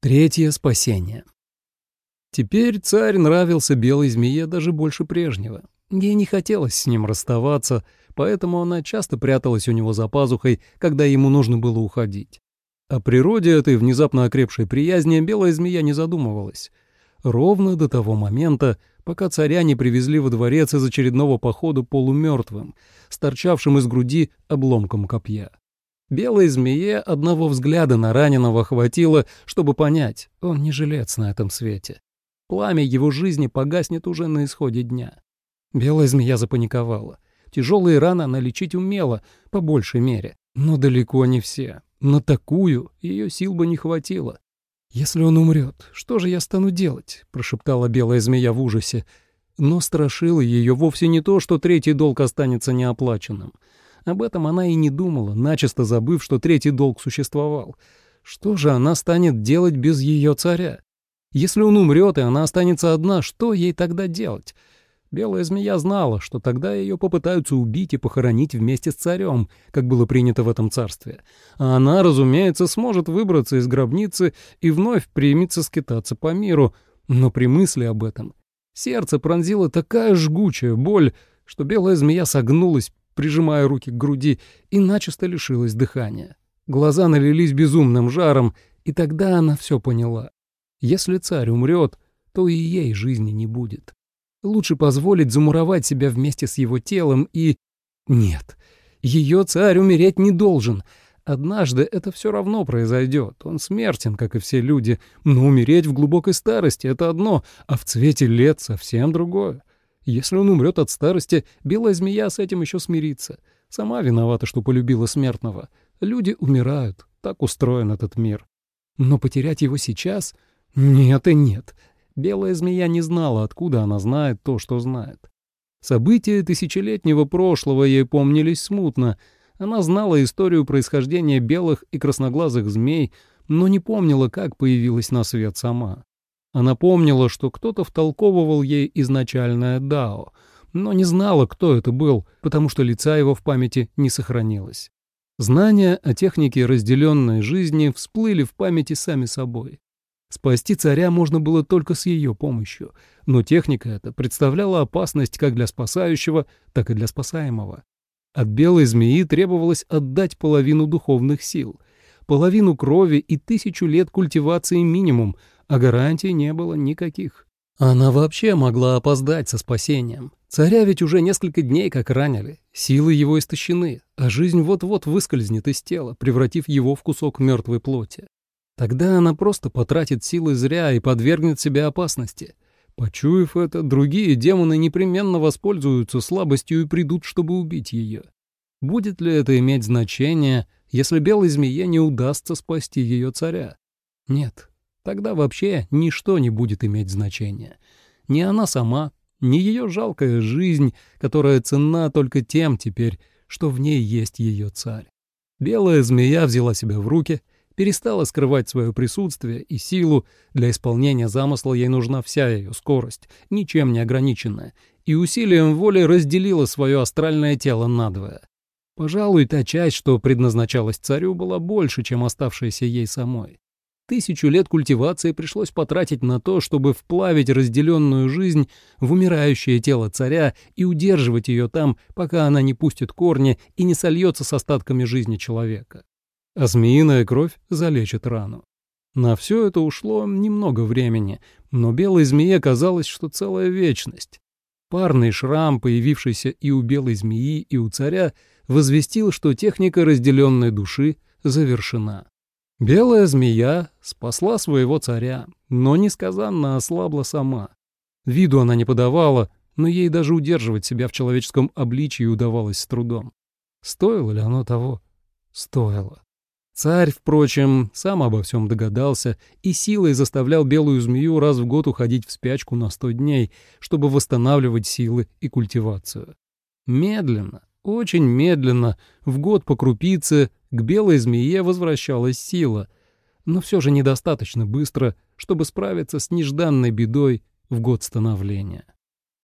Третье спасение. Теперь царь нравился белой змее даже больше прежнего. Ей не хотелось с ним расставаться, поэтому она часто пряталась у него за пазухой, когда ему нужно было уходить. О природе этой внезапно окрепшей приязни белая змея не задумывалась. Ровно до того момента, пока царя не привезли во дворец из очередного похода полумертвым, с торчавшим из груди обломком копья. Белой змее одного взгляда на раненого хватило, чтобы понять, он не жилец на этом свете. Пламя его жизни погаснет уже на исходе дня. Белая змея запаниковала. Тяжелые раны она лечить умела, по большей мере, но далеко не все. На такую ее сил бы не хватило. «Если он умрет, что же я стану делать?» — прошептала белая змея в ужасе. Но страшило ее вовсе не то, что третий долг останется неоплаченным — об этом она и не думала, начисто забыв, что третий долг существовал. Что же она станет делать без ее царя? Если он умрет, и она останется одна, что ей тогда делать? Белая змея знала, что тогда ее попытаются убить и похоронить вместе с царем, как было принято в этом царстве. А она, разумеется, сможет выбраться из гробницы и вновь примется скитаться по миру. Но при мысли об этом сердце пронзила такая жгучая боль, что белая змея согнулась, прижимая руки к груди, и начисто лишилась дыхания. Глаза налились безумным жаром, и тогда она все поняла. Если царь умрет, то и ей жизни не будет. Лучше позволить замуровать себя вместе с его телом и... Нет, ее царь умереть не должен. Однажды это все равно произойдет. Он смертен, как и все люди, но умереть в глубокой старости — это одно, а в цвете лет совсем другое. Если он умрет от старости, белая змея с этим еще смирится. Сама виновата, что полюбила смертного. Люди умирают, так устроен этот мир. Но потерять его сейчас? Нет и нет. Белая змея не знала, откуда она знает то, что знает. События тысячелетнего прошлого ей помнились смутно. Она знала историю происхождения белых и красноглазых змей, но не помнила, как появилась на свет сама. Она помнила, что кто-то втолковывал ей изначальное Дао, но не знала, кто это был, потому что лица его в памяти не сохранилось. Знания о технике разделенной жизни всплыли в памяти сами собой. Спасти царя можно было только с ее помощью, но техника эта представляла опасность как для спасающего, так и для спасаемого. От белой змеи требовалось отдать половину духовных сил, половину крови и тысячу лет культивации минимум, а гарантий не было никаких. Она вообще могла опоздать со спасением. Царя ведь уже несколько дней как ранили, силы его истощены, а жизнь вот-вот выскользнет из тела, превратив его в кусок мертвой плоти. Тогда она просто потратит силы зря и подвергнет себя опасности. Почуяв это, другие демоны непременно воспользуются слабостью и придут, чтобы убить ее. Будет ли это иметь значение, если белой змее не удастся спасти ее царя? Нет, Тогда вообще ничто не будет иметь значения. Ни она сама, ни ее жалкая жизнь, которая ценна только тем теперь, что в ней есть ее царь. Белая змея взяла себя в руки, перестала скрывать свое присутствие и силу, для исполнения замысла ей нужна вся ее скорость, ничем не ограниченная, и усилием воли разделила свое астральное тело надвое. Пожалуй, та часть, что предназначалась царю, была больше, чем оставшаяся ей самой. Тысячу лет культивации пришлось потратить на то, чтобы вплавить разделенную жизнь в умирающее тело царя и удерживать ее там, пока она не пустит корни и не сольется с остатками жизни человека. А змеиная кровь залечит рану. На все это ушло немного времени, но белой змее казалось, что целая вечность. Парный шрам, появившийся и у белой змеи, и у царя, возвестил, что техника разделенной души завершена. Белая змея спасла своего царя, но несказанно ослабла сама. Виду она не подавала, но ей даже удерживать себя в человеческом обличии удавалось с трудом. Стоило ли оно того? Стоило. Царь, впрочем, сам обо всем догадался и силой заставлял белую змею раз в год уходить в спячку на сто дней, чтобы восстанавливать силы и культивацию. Медленно, очень медленно, в год по крупице, к белой змее возвращалась сила, но все же недостаточно быстро, чтобы справиться с нежданной бедой в год становления.